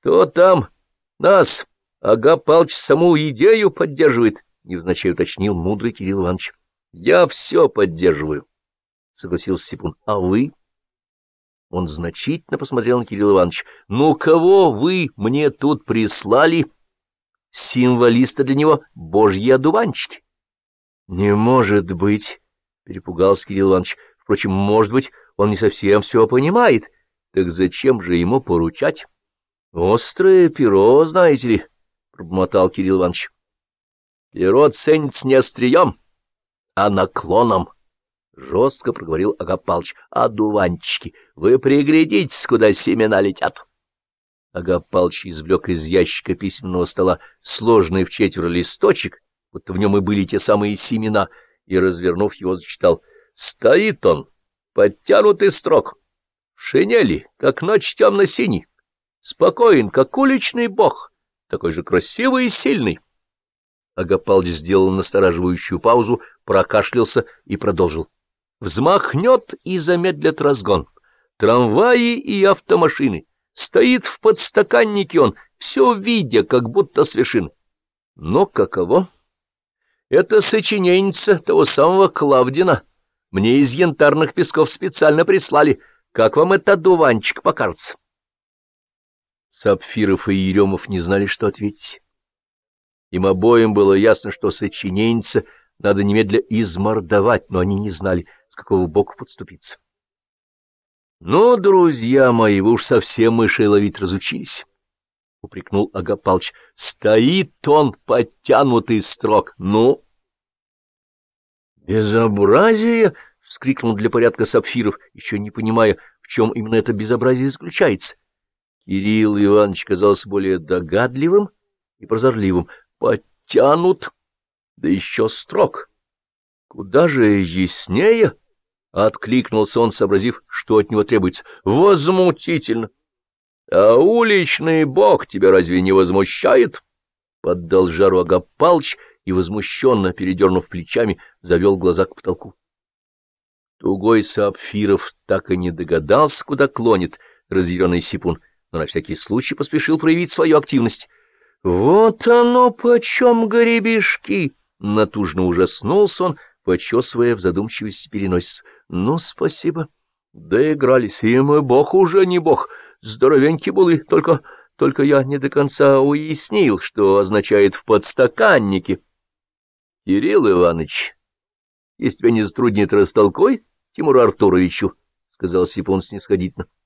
Кто там нас, Ага Палч, саму идею поддерживает? — невзначай уточнил мудрый Кирилл Иванович. — Я все поддерживаю, — согласился Сипун. — А вы? Он значительно посмотрел на Кирилла Ивановича. — Ну, кого вы мне тут прислали? Символиста для него — божьи одуванчики. — Не может быть, — перепугался Кирилл Иванович. — Впрочем, может быть, он не совсем все понимает. Так зачем же ему поручать? — Острое перо, знаете ли, — пробормотал Кирилл Иванович. — Перо ценится не острием, а наклоном. —— жестко проговорил Агапалыч. — Одуванчики, вы приглядитесь, куда семена летят. Агапалыч извлек из ящика письменного стола сложный в четверо листочек, будто в нем и были те самые семена, и, развернув его, зачитал. — Стоит он, подтянутый строк, в шинели, как ночь темно-синий, спокоен, как уличный бог, такой же красивый и сильный. Агапалыч сделал настораживающую паузу, прокашлялся и продолжил. — Взмахнет и замедлит разгон. Трамваи и автомашины. Стоит в подстаканнике он, все видя, как будто с. Но каково? Это сочиненница того самого Клавдина. Мне из янтарных песков специально прислали. Как вам этот дуванчик покажется? Сапфиров и Еремов не знали, что ответить. Им обоим было ясно, что сочиненница надо немедля измордовать, но они не знали, с какого боку подступиться. — Ну, друзья мои, вы уж совсем мышей ловить разучились, — упрекнул Агапалч. — Стоит он подтянутый строк. Ну? — Безобразие! — вскрикнул для порядка Сапфиров, еще не понимая, в чем именно это безобразие заключается. Кирилл Иванович казался более догадливым и прозорливым. — Подтянут! — да еще строк. Куда же яснее? — откликнулся он, сообразив, что от него требуется. — Возмутительно! — А уличный бог тебя разве не возмущает? — поддал жару Агапалыч и, возмущенно передернув плечами, завел глаза к потолку. Тугой Сапфиров так и не догадался, куда клонит разъяренный сипун, но на всякий случай поспешил проявить свою активность. — Вот оно почем гребешки! Натужно ужаснулся он, почесывая в задумчивости переносицу. — Ну, спасибо. Доигрались. И мы бог уже не бог. Здоровенький были, только... Только я не до конца уяснил, что означает «в подстаканнике». — Кирилл Иванович, если тебя не затруднит растолкой Тимуру Артуровичу, — сказал Сипун снисходительно. —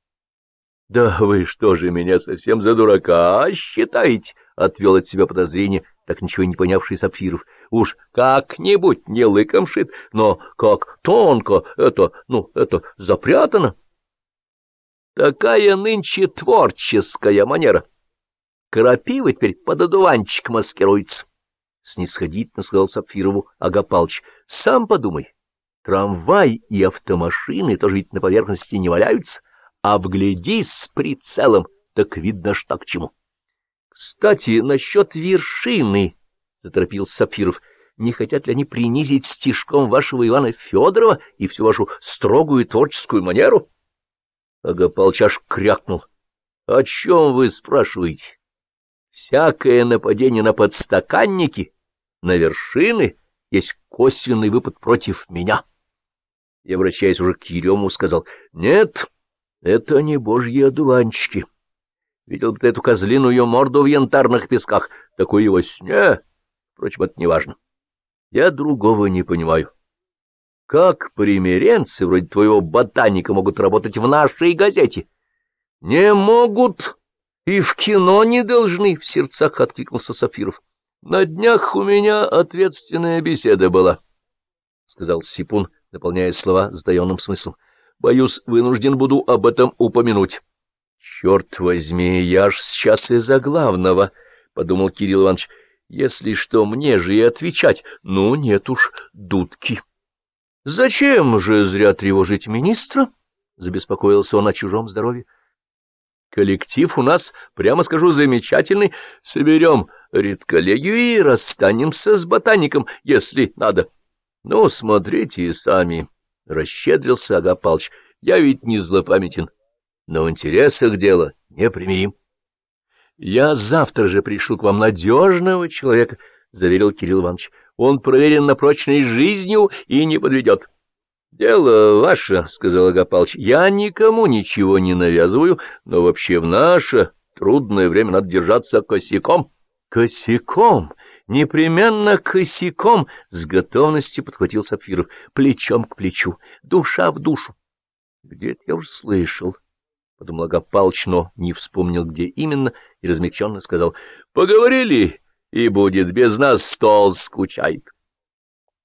Да вы что же меня совсем за дурака считаете? — отвел от себя подозрение так ничего не понявший Сапфиров. Уж как-нибудь не лыком шит, но как тонко это, ну, это запрятано. Такая нынче творческая манера. Крапива теперь под одуванчик маскируется. Снисходительно сказал Сапфирову Агапалыч. Сам подумай, трамвай и автомашины тоже ведь на поверхности не валяются, а вглядись с прицелом, так видно, что к чему. — Кстати, насчет вершины, — заторопился Сапфиров, — не хотят ли они принизить стишком вашего Ивана Федорова и всю вашу строгую творческую манеру? Агапалчаш крякнул. — О чем вы спрашиваете? Всякое нападение на подстаканники, на вершины, есть косвенный выпад против меня. И, обращаясь уже к Ерему, сказал, — Нет, это не божьи одуванчики. Видел бы ты эту козлиную морду в янтарных песках, такую его сне. Впрочем, это не важно. Я другого не понимаю. Как примиренцы вроде твоего ботаника могут работать в нашей газете? Не могут и в кино не должны, — в сердцах откликнулся Сапфиров. На днях у меня ответственная беседа была, — сказал Сипун, наполняя слова сдаенным смыслом. Боюсь, вынужден буду об этом упомянуть. Черт возьми, я ж сейчас из-за главного, — подумал Кирилл Иванович. Если что, мне же и отвечать. Ну, нет уж, дудки. — Зачем же зря тревожить министра? — забеспокоился он о чужом здоровье. — Коллектив у нас, прямо скажу, замечательный. Соберем редколлегию и расстанемся с ботаником, если надо. — Ну, смотрите сами, — расщедрился Агапалыч. — Я ведь не злопамятен. — но в интересах дела не примирим. Я завтра же пришлю к вам надежного человека, — заверил Кирилл Иванович. — Он проверен на прочность жизнью и не подведет. — Дело ваше, — сказал Агапалыч. — Я никому ничего не навязываю, но вообще в наше трудное время надо держаться косяком. — Косяком? Непременно косяком! — с готовностью подхватил Сапфиров. — Плечом к плечу, душа в душу. — Где-то я уже слышал. — подумал Агапалыч, но не вспомнил, где именно, и размягченно сказал. — Поговорили, и будет без нас стол скучает.